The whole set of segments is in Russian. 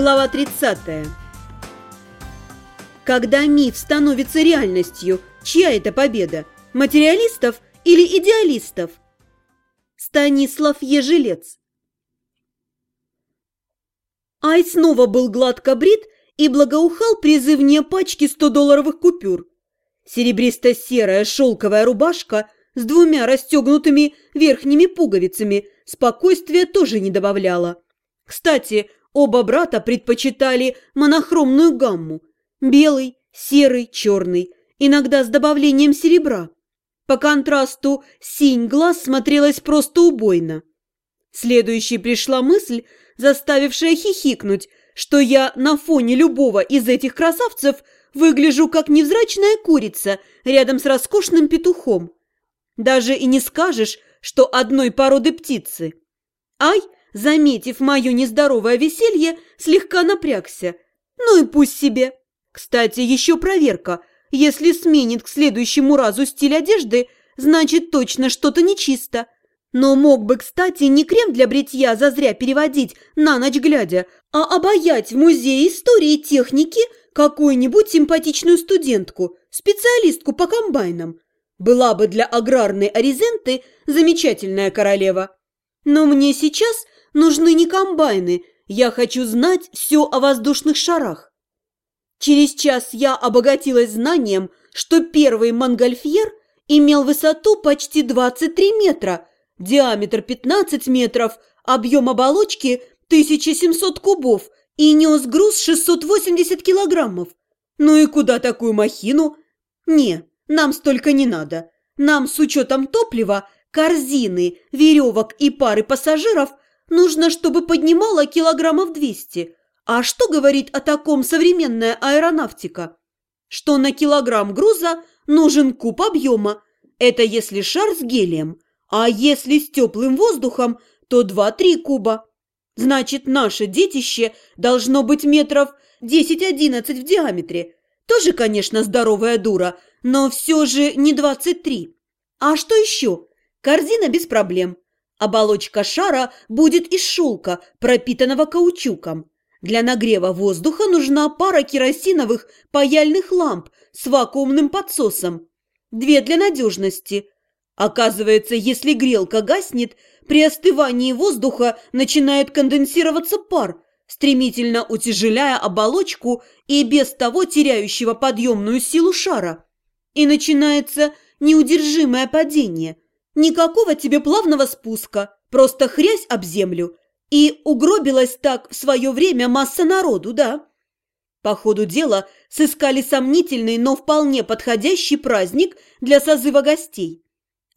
Глава 30. Когда миф становится реальностью, чья это победа? Материалистов или идеалистов? Станислав Ежелец. Ай снова был гладко брит и благоухал призывнее пачки 100-долларовых купюр. Серебристо-серая шелковая рубашка с двумя расстегнутыми верхними пуговицами спокойствия тоже не добавляла. Кстати, Оба брата предпочитали монохромную гамму – белый, серый, черный, иногда с добавлением серебра. По контрасту синь глаз смотрелась просто убойно. Следующей пришла мысль, заставившая хихикнуть, что я на фоне любого из этих красавцев выгляжу как невзрачная курица рядом с роскошным петухом. Даже и не скажешь, что одной породы птицы. Ай – заметив мое нездоровое веселье, слегка напрягся. Ну и пусть себе. Кстати, еще проверка. Если сменит к следующему разу стиль одежды, значит точно что-то нечисто. Но мог бы, кстати, не крем для бритья зазря переводить на ночь глядя, а обаять в музее истории и техники какую-нибудь симпатичную студентку, специалистку по комбайнам. Была бы для аграрной Аризенты замечательная королева. Но мне сейчас нужны не комбайны, я хочу знать все о воздушных шарах. Через час я обогатилась знанием, что первый Монгольфьер имел высоту почти 23 метра, диаметр 15 метров, объем оболочки 1700 кубов и нес груз 680 килограммов. Ну и куда такую махину? Не, нам столько не надо. Нам с учетом топлива, корзины, веревок и пары пассажиров Нужно, чтобы поднимала килограммов 200. А что говорит о таком современная аэронавтика? Что на килограмм груза нужен куб объема. Это если шар с гелием. А если с теплым воздухом, то 2-3 куба. Значит, наше детище должно быть метров 10-11 в диаметре. Тоже, конечно, здоровая дура, но все же не 23. А что еще? Корзина без проблем. Оболочка шара будет из шелка, пропитанного каучуком. Для нагрева воздуха нужна пара керосиновых паяльных ламп с вакуумным подсосом. Две для надежности. Оказывается, если грелка гаснет, при остывании воздуха начинает конденсироваться пар, стремительно утяжеляя оболочку и без того теряющего подъемную силу шара. И начинается неудержимое падение – Никакого тебе плавного спуска, просто хрясь об землю. И угробилась так в свое время масса народу, да? По ходу дела сыскали сомнительный, но вполне подходящий праздник для созыва гостей.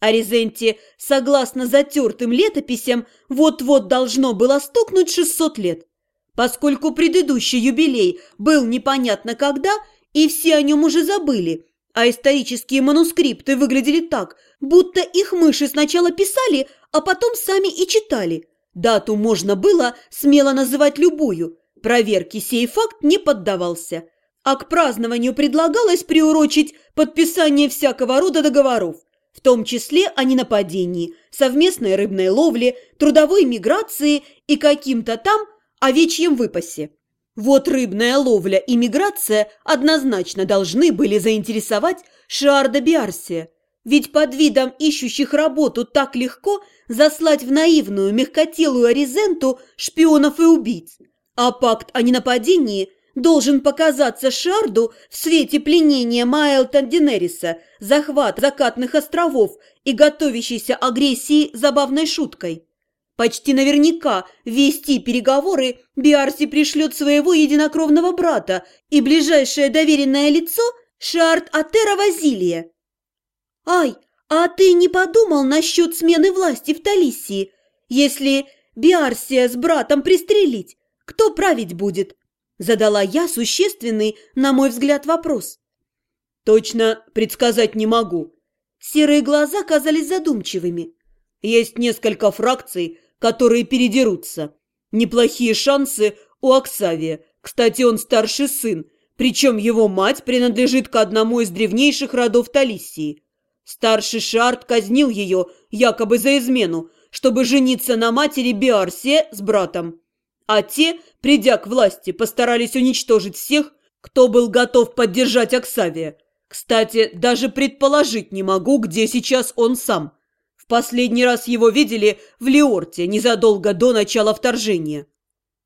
Аризенте, согласно затертым летописям, вот-вот должно было стукнуть 600 лет. Поскольку предыдущий юбилей был непонятно когда, и все о нем уже забыли, а исторические манускрипты выглядели так, будто их мыши сначала писали, а потом сами и читали. Дату можно было смело называть любую. Проверке сей факт не поддавался. А к празднованию предлагалось приурочить подписание всякого рода договоров, в том числе о ненападении, совместной рыбной ловле, трудовой миграции и каким-то там овечьем выпасе. Вот рыбная ловля и миграция однозначно должны были заинтересовать Шиарда Биарсия, ведь под видом ищущих работу так легко заслать в наивную, мягкотелую Аризенту шпионов и убийц. А пакт о ненападении должен показаться Шарду в свете пленения Майлта Динериса, захват закатных островов и готовящейся агрессии забавной шуткой. Почти наверняка вести переговоры Биарси пришлет своего единокровного брата и ближайшее доверенное лицо Шард Атера Вазилия. «Ай, а ты не подумал насчет смены власти в Талисии? Если Биарсия с братом пристрелить, кто править будет?» Задала я существенный, на мой взгляд, вопрос. «Точно предсказать не могу». Серые глаза казались задумчивыми. «Есть несколько фракций, которые передерутся. Неплохие шансы у Оксавия. Кстати, он старший сын, причем его мать принадлежит к одному из древнейших родов Талисии. Старший Шарт казнил ее якобы за измену, чтобы жениться на матери Биарсе с братом. А те, придя к власти, постарались уничтожить всех, кто был готов поддержать Оксавия. Кстати, даже предположить не могу, где сейчас он сам. В последний раз его видели в Леорте незадолго до начала вторжения.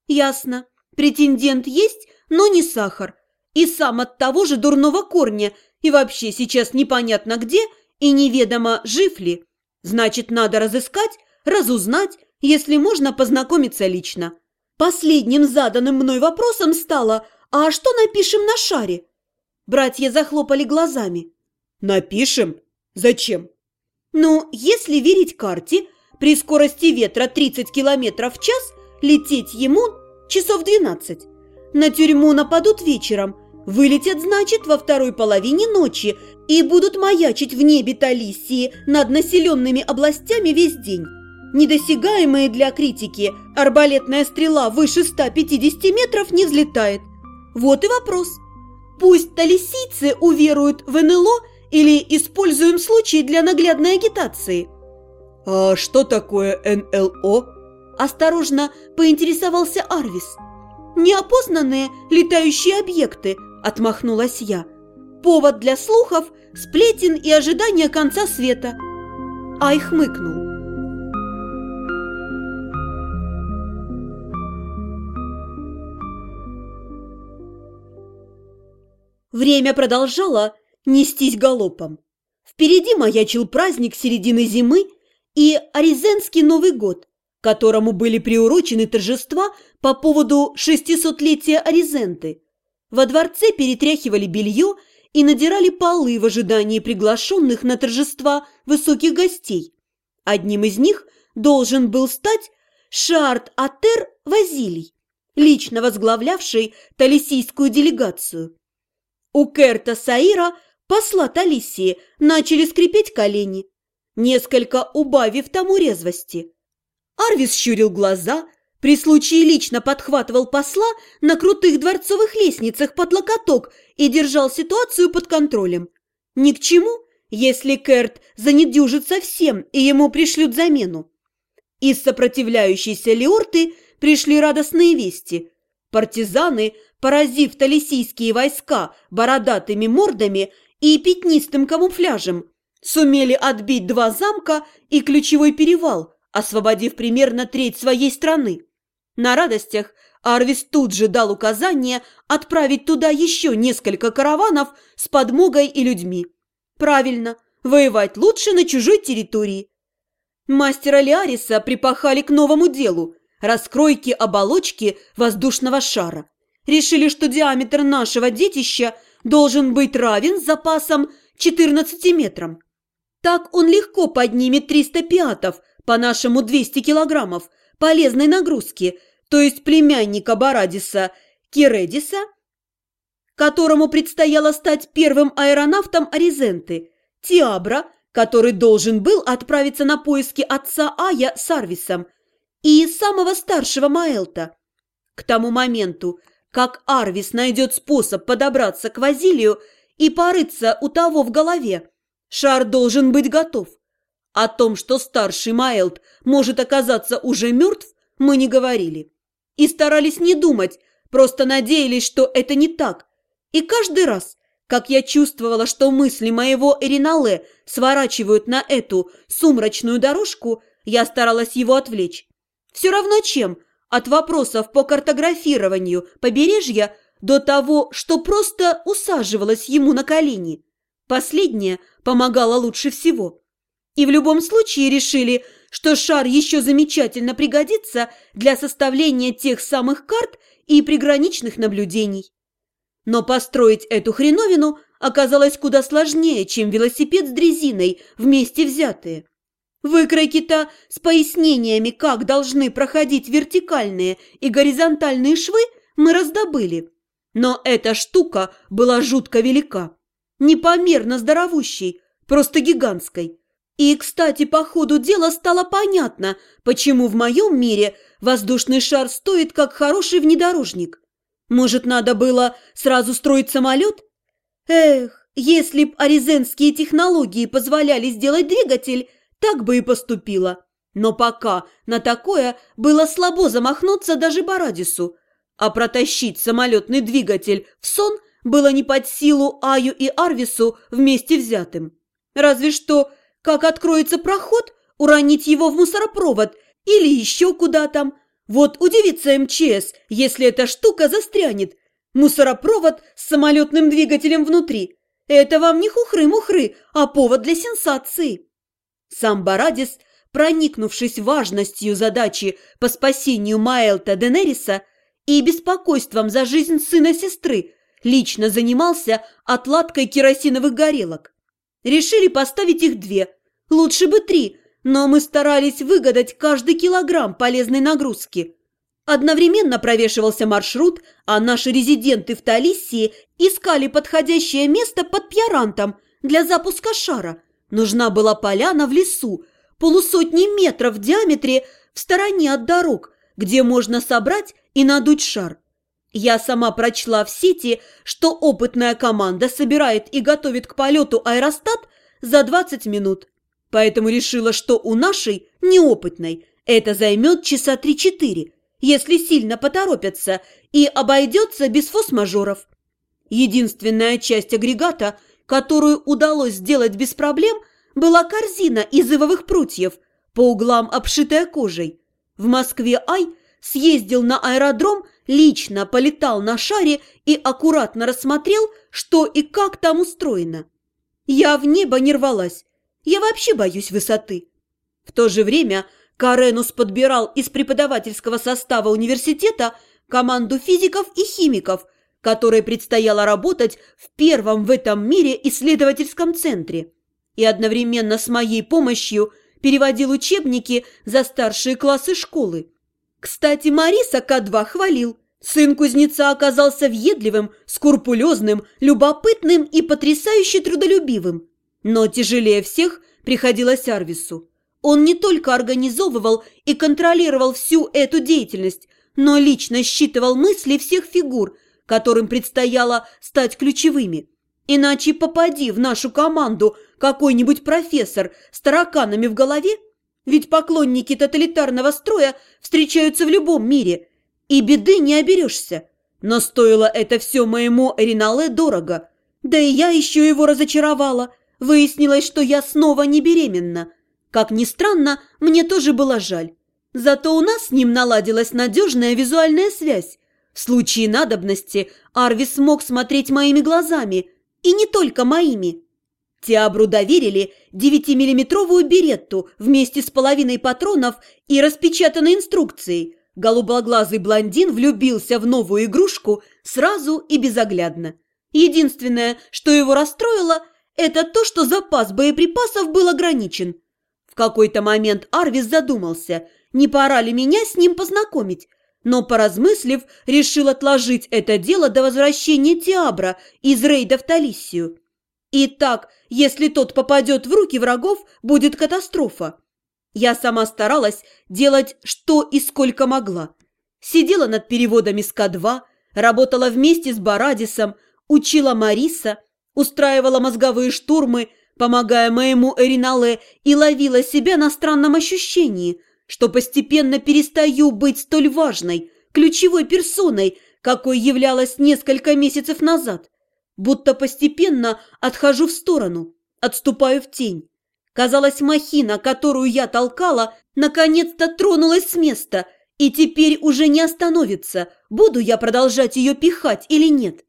Ясно. Претендент есть, но не сахар. И сам от того же дурного корня. И вообще сейчас непонятно где и неведомо, жив ли. Значит, надо разыскать, разузнать, если можно познакомиться лично. Последним заданным мной вопросом стало «А что напишем на шаре?» Братья захлопали глазами. «Напишем? Зачем?» «Ну, если верить карте, при скорости ветра 30 км в час лететь ему часов 12. На тюрьму нападут вечером, вылетят, значит, во второй половине ночи и будут маячить в небе Талисии над населенными областями весь день. Недосягаемые для критики арбалетная стрела выше 150 метров не взлетает. Вот и вопрос. Пусть талисийцы уверуют в НЛО или используем случай для наглядной агитации. «А что такое НЛО?» Осторожно поинтересовался Арвис. «Неопознанные летающие объекты», – отмахнулась я. «Повод для слухов, сплетен и ожидания конца света». Ай хмыкнул. Время продолжало нестись галопом. Впереди маячил праздник середины зимы и Аризенский Новый год, которому были приурочены торжества по поводу 600-летия Аризенты. Во дворце перетряхивали белье и надирали полы в ожидании приглашенных на торжества высоких гостей. Одним из них должен был стать Шарт Атер Вазилий, лично возглавлявший талисийскую делегацию. У Керта Саира, посла Талисии, начали скрипеть колени, несколько убавив тому резвости. Арвис щурил глаза, при случае лично подхватывал посла на крутых дворцовых лестницах под локоток и держал ситуацию под контролем. Ни к чему, если Керт занедюжит совсем и ему пришлют замену. Из сопротивляющейся Леорты пришли радостные вести. Партизаны, поразив талисийские войска бородатыми мордами и пятнистым камуфляжем, сумели отбить два замка и ключевой перевал – освободив примерно треть своей страны. На радостях Арвис тут же дал указание отправить туда еще несколько караванов с подмогой и людьми. Правильно, воевать лучше на чужой территории. Мастера Лиариса припахали к новому делу – раскройке оболочки воздушного шара. Решили, что диаметр нашего детища должен быть равен запасам 14 метрам. Так он легко поднимет 300 пиатов по-нашему 200 килограммов, полезной нагрузки, то есть племянника Барадиса Киредиса, которому предстояло стать первым аэронавтом Аризенты, Тиабра, который должен был отправиться на поиски отца Ая с Арвисом, и самого старшего Маэлта. К тому моменту, как Арвис найдет способ подобраться к Вазилию и порыться у того в голове, шар должен быть готов. О том, что старший Майлд может оказаться уже мертв, мы не говорили. И старались не думать, просто надеялись, что это не так. И каждый раз, как я чувствовала, что мысли моего Эринале сворачивают на эту сумрачную дорожку, я старалась его отвлечь. Все равно чем, от вопросов по картографированию побережья до того, что просто усаживалась ему на колени. Последнее помогало лучше всего. И в любом случае решили, что шар еще замечательно пригодится для составления тех самых карт и приграничных наблюдений. Но построить эту хреновину оказалось куда сложнее, чем велосипед с дрезиной вместе взятые. Выкройки-то с пояснениями, как должны проходить вертикальные и горизонтальные швы, мы раздобыли. Но эта штука была жутко велика, непомерно здоровущей, просто гигантской. И, кстати, по ходу дела стало понятно, почему в моем мире воздушный шар стоит как хороший внедорожник. Может, надо было сразу строить самолет? Эх, если б аризенские технологии позволяли сделать двигатель, так бы и поступила. Но пока на такое было слабо замахнуться даже Барадису, а протащить самолетный двигатель в сон было не под силу Аю и Арвису вместе взятым. Разве что, как откроется проход, уронить его в мусоропровод или еще куда там. Вот удивится МЧС, если эта штука застрянет. Мусоропровод с самолетным двигателем внутри. Это вам не хухры-мухры, а повод для сенсации. Сам Барадис, проникнувшись важностью задачи по спасению Маэлта Денериса и беспокойством за жизнь сына сестры, лично занимался отладкой керосиновых горелок. Решили поставить их две, лучше бы три, но мы старались выгадать каждый килограмм полезной нагрузки. Одновременно провешивался маршрут, а наши резиденты в Талиссии искали подходящее место под Пьярантом для запуска шара. Нужна была поляна в лесу, полусотни метров в диаметре в стороне от дорог, где можно собрать и надуть шар. Я сама прочла в сети, что опытная команда собирает и готовит к полету аэростат за 20 минут. Поэтому решила, что у нашей, неопытной, это займет часа 3-4, если сильно поторопятся, и обойдется без фосмажоров. Единственная часть агрегата, которую удалось сделать без проблем, была корзина из ивовых прутьев, по углам обшитая кожей. В Москве Ай съездил на аэродром, лично полетал на шаре и аккуратно рассмотрел, что и как там устроено. Я в небо не рвалась, я вообще боюсь высоты. В то же время Каренус подбирал из преподавательского состава университета команду физиков и химиков, которой предстояло работать в первом в этом мире исследовательском центре. И одновременно с моей помощью переводил учебники за старшие классы школы. Кстати, Мариса К2 хвалил. Сын кузнеца оказался въедливым, скрупулезным, любопытным и потрясающе трудолюбивым. Но тяжелее всех приходилось Арвису. Он не только организовывал и контролировал всю эту деятельность, но лично считывал мысли всех фигур, которым предстояло стать ключевыми. Иначе попади в нашу команду какой-нибудь профессор с тараканами в голове, ведь поклонники тоталитарного строя встречаются в любом мире, и беды не оберешься. Но стоило это все моему Эринале дорого. Да и я еще его разочаровала. Выяснилось, что я снова не беременна. Как ни странно, мне тоже было жаль. Зато у нас с ним наладилась надежная визуальная связь. В случае надобности Арвис смог смотреть моими глазами, и не только моими. Тиабру доверили 9-миллиметровую беретту вместе с половиной патронов и распечатанной инструкцией. Голубоглазый блондин влюбился в новую игрушку сразу и безоглядно. Единственное, что его расстроило – это то, что запас боеприпасов был ограничен. В какой-то момент Арвис задумался, не пора ли меня с ним познакомить, но, поразмыслив, решил отложить это дело до возвращения Тиабра из рейда в Талиссию. И так, если тот попадет в руки врагов, будет катастрофа. Я сама старалась делать что и сколько могла. Сидела над переводами с К2, работала вместе с Барадисом, учила Мариса – устраивала мозговые штурмы, помогая моему Эринале, и ловила себя на странном ощущении, что постепенно перестаю быть столь важной, ключевой персоной, какой являлась несколько месяцев назад. Будто постепенно отхожу в сторону, отступаю в тень. Казалось, махина, которую я толкала, наконец-то тронулась с места и теперь уже не остановится, буду я продолжать ее пихать или нет.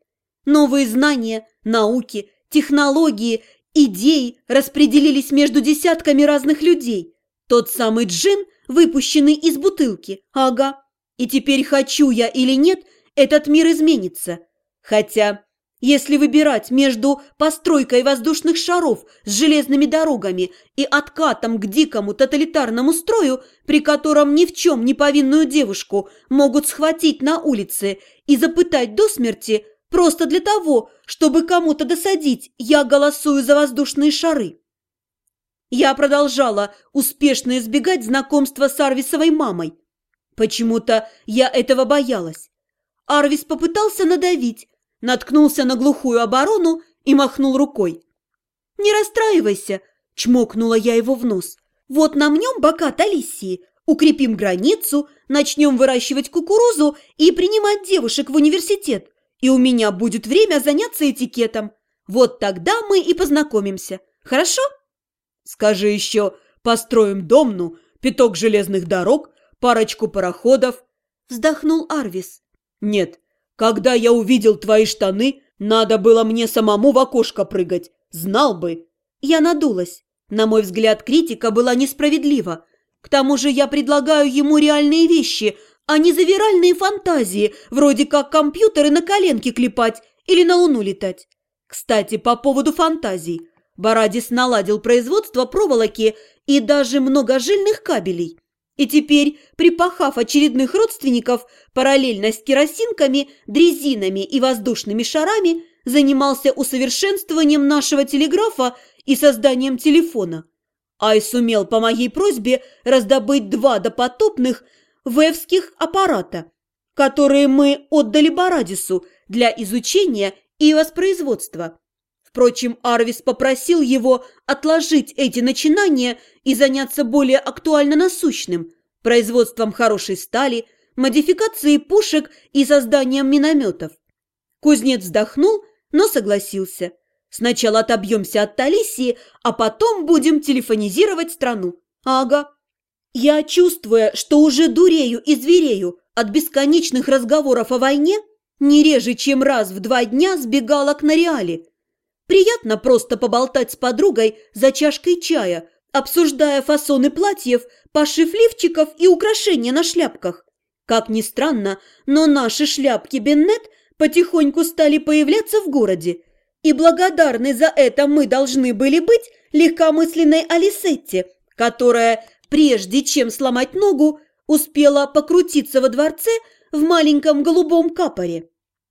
Новые знания, науки, технологии, идеи распределились между десятками разных людей. Тот самый джин, выпущенный из бутылки. Ага. И теперь хочу я или нет, этот мир изменится. Хотя, если выбирать между постройкой воздушных шаров с железными дорогами и откатом к дикому тоталитарному строю, при котором ни в чем не повинную девушку могут схватить на улице и запытать до смерти – Просто для того, чтобы кому-то досадить, я голосую за воздушные шары. Я продолжала успешно избегать знакомства с Арвисовой мамой. Почему-то я этого боялась. Арвис попытался надавить, наткнулся на глухую оборону и махнул рукой. «Не расстраивайся», – чмокнула я его в нос. Вот намнем бока Талисии, укрепим границу, начнем выращивать кукурузу и принимать девушек в университет. И у меня будет время заняться этикетом. Вот тогда мы и познакомимся. Хорошо? Скажи еще, построим домну, пяток железных дорог, парочку пароходов. Вздохнул Арвис. Нет, когда я увидел твои штаны, надо было мне самому в окошко прыгать. Знал бы. Я надулась. На мой взгляд, критика была несправедлива. К тому же я предлагаю ему реальные вещи, а не завиральные фантазии, вроде как компьютеры на коленке клепать или на луну летать. Кстати, по поводу фантазий. Барадис наладил производство проволоки и даже многожильных кабелей. И теперь, припахав очередных родственников, параллельно с керосинками, дрезинами и воздушными шарами, занимался усовершенствованием нашего телеграфа и созданием телефона. Ай сумел по моей просьбе раздобыть два допотопных вевских аппарата, которые мы отдали Барадису для изучения и воспроизводства. Впрочем, Арвис попросил его отложить эти начинания и заняться более актуально насущным – производством хорошей стали, модификацией пушек и созданием минометов. Кузнец вздохнул, но согласился. Сначала отобьемся от Талисии, а потом будем телефонизировать страну. Ага. Я, чувствуя, что уже дурею и зверею от бесконечных разговоров о войне, не реже, чем раз в два дня сбегала к Нориале. Приятно просто поболтать с подругой за чашкой чая, обсуждая фасоны платьев, пошив лифчиков и украшения на шляпках. Как ни странно, но наши шляпки Беннет потихоньку стали появляться в городе – и благодарны за это мы должны были быть легкомысленной Алисетте, которая, прежде чем сломать ногу, успела покрутиться во дворце в маленьком голубом капоре.